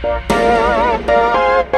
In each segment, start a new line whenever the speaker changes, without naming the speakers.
Thank you.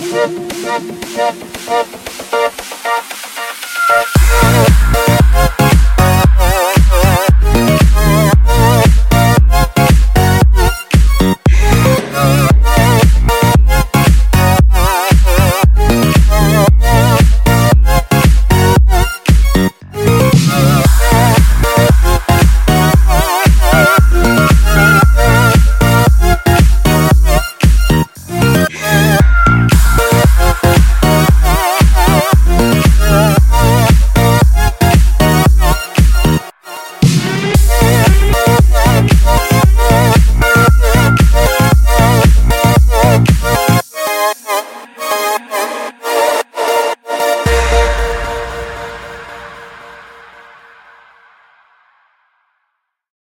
Thank you.